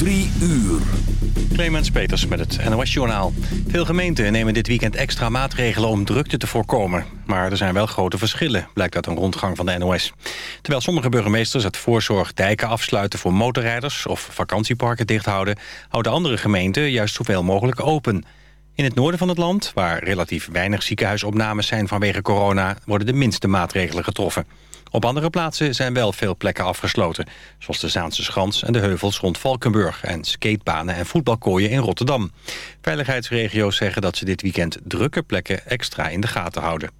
Drie uur. Clemens Peters met het NOS Journaal. Veel gemeenten nemen dit weekend extra maatregelen om drukte te voorkomen. Maar er zijn wel grote verschillen, blijkt uit een rondgang van de NOS. Terwijl sommige burgemeesters het voorzorg dijken afsluiten voor motorrijders... of vakantieparken dicht houden, houden andere gemeenten juist zoveel mogelijk open. In het noorden van het land, waar relatief weinig ziekenhuisopnames zijn vanwege corona... worden de minste maatregelen getroffen. Op andere plaatsen zijn wel veel plekken afgesloten. Zoals de Zaanse Schans en de heuvels rond Valkenburg... en skatebanen en voetbalkooien in Rotterdam. Veiligheidsregio's zeggen dat ze dit weekend drukke plekken extra in de gaten houden.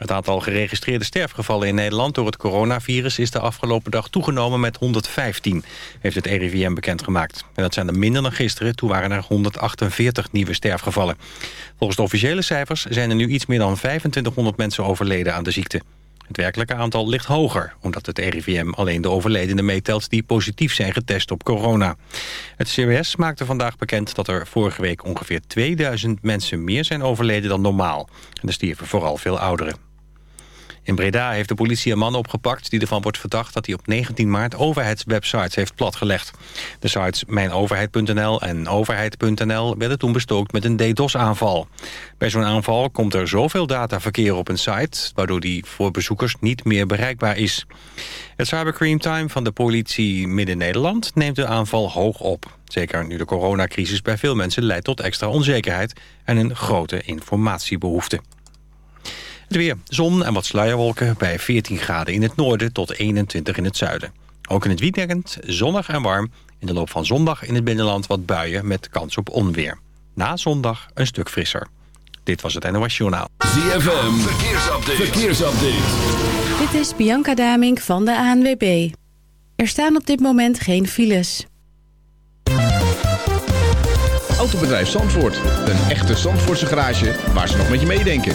Het aantal geregistreerde sterfgevallen in Nederland door het coronavirus is de afgelopen dag toegenomen met 115, heeft het RIVM bekendgemaakt. En dat zijn er minder dan gisteren, toen waren er 148 nieuwe sterfgevallen. Volgens de officiële cijfers zijn er nu iets meer dan 2500 mensen overleden aan de ziekte. Het werkelijke aantal ligt hoger, omdat het RIVM alleen de overledenen meetelt die positief zijn getest op corona. Het CBS maakte vandaag bekend dat er vorige week ongeveer 2000 mensen meer zijn overleden dan normaal. En er stierven vooral veel ouderen. In Breda heeft de politie een man opgepakt die ervan wordt verdacht dat hij op 19 maart overheidswebsites heeft platgelegd. De sites mijnoverheid.nl en overheid.nl werden toen bestookt met een DDoS-aanval. Bij zo'n aanval komt er zoveel dataverkeer op een site, waardoor die voor bezoekers niet meer bereikbaar is. Het cybercrime time van de politie Midden-Nederland neemt de aanval hoog op. Zeker nu de coronacrisis bij veel mensen leidt tot extra onzekerheid en een grote informatiebehoefte. Het weer, zon en wat sluierwolken bij 14 graden in het noorden tot 21 in het zuiden. Ook in het weekend zonnig en warm. In de loop van zondag in het binnenland wat buien met kans op onweer. Na zondag een stuk frisser. Dit was het NOS Journaal. ZFM, verkeersupdate. verkeersupdate. Dit is Bianca Damink van de ANWB. Er staan op dit moment geen files. Autobedrijf Zandvoort. Een echte Zandvoortse garage waar ze nog met je meedenken.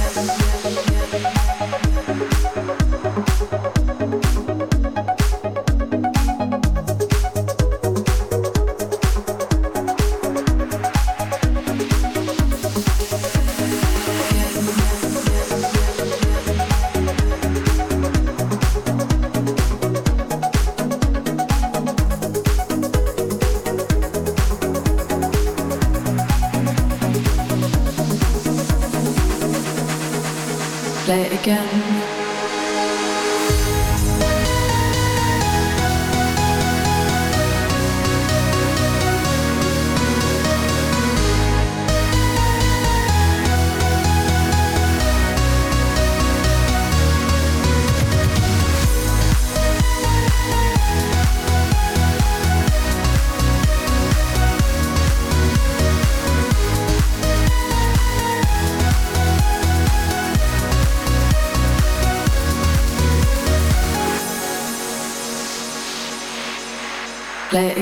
again.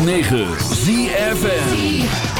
106.9 ZFN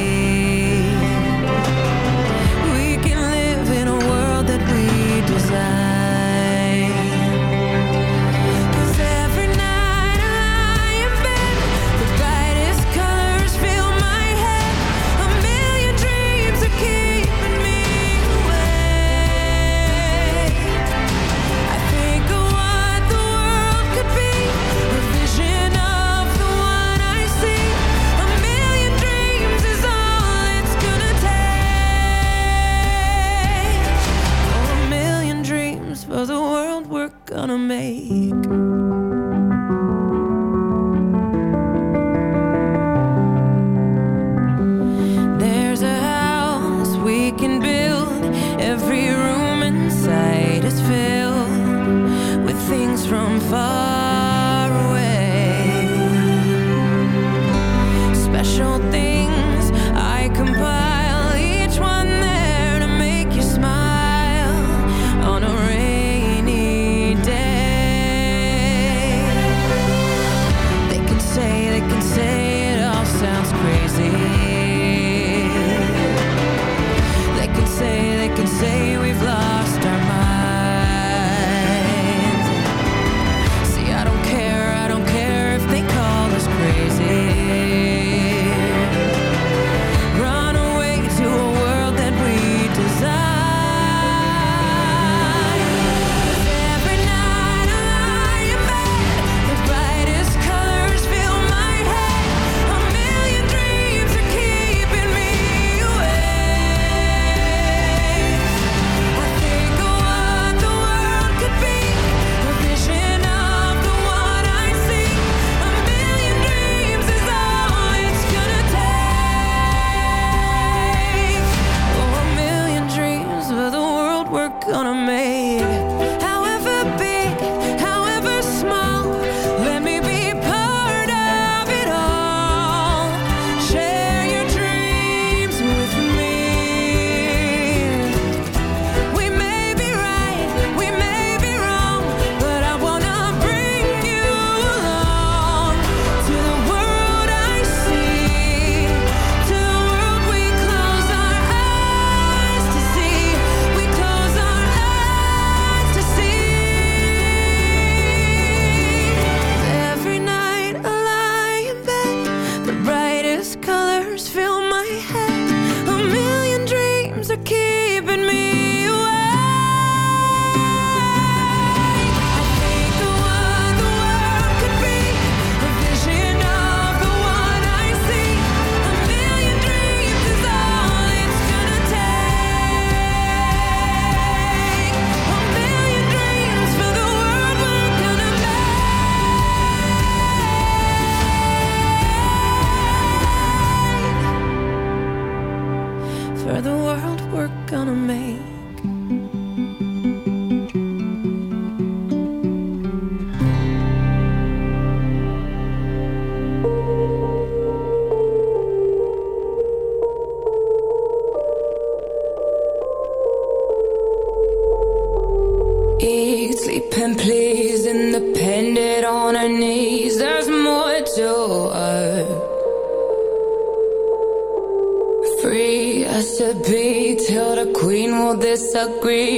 agree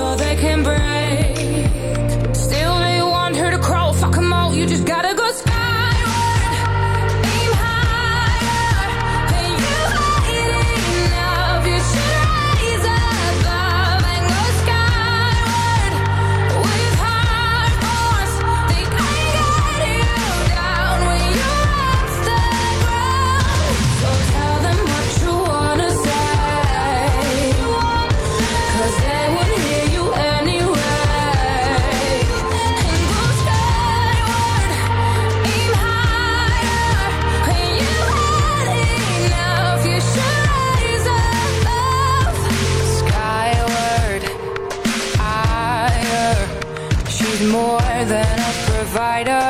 all they can break. Still, they want her to crawl. Fuck them all. You just gotta go. brighter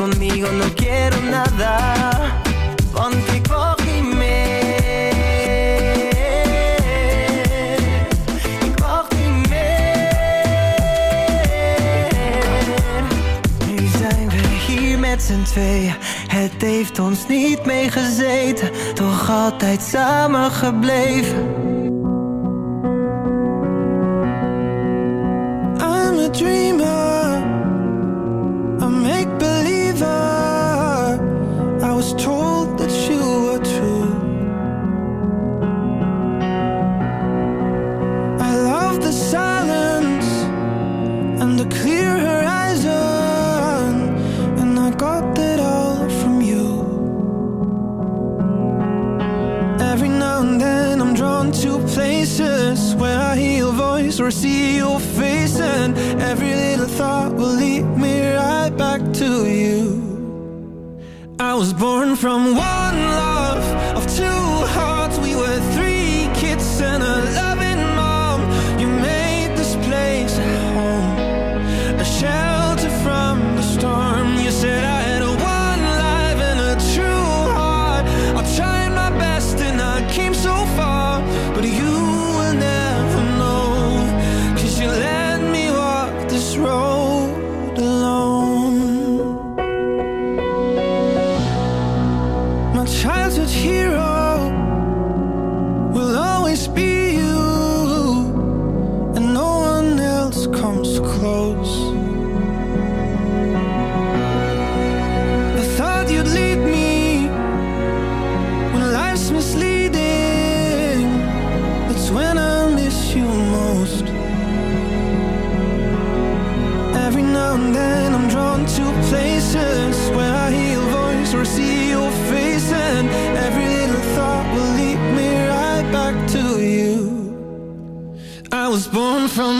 conmigo no quiero nada. hier met z'n tweeën. Het heeft ons niet meegezeten Toch altijd samen gebleven. was born from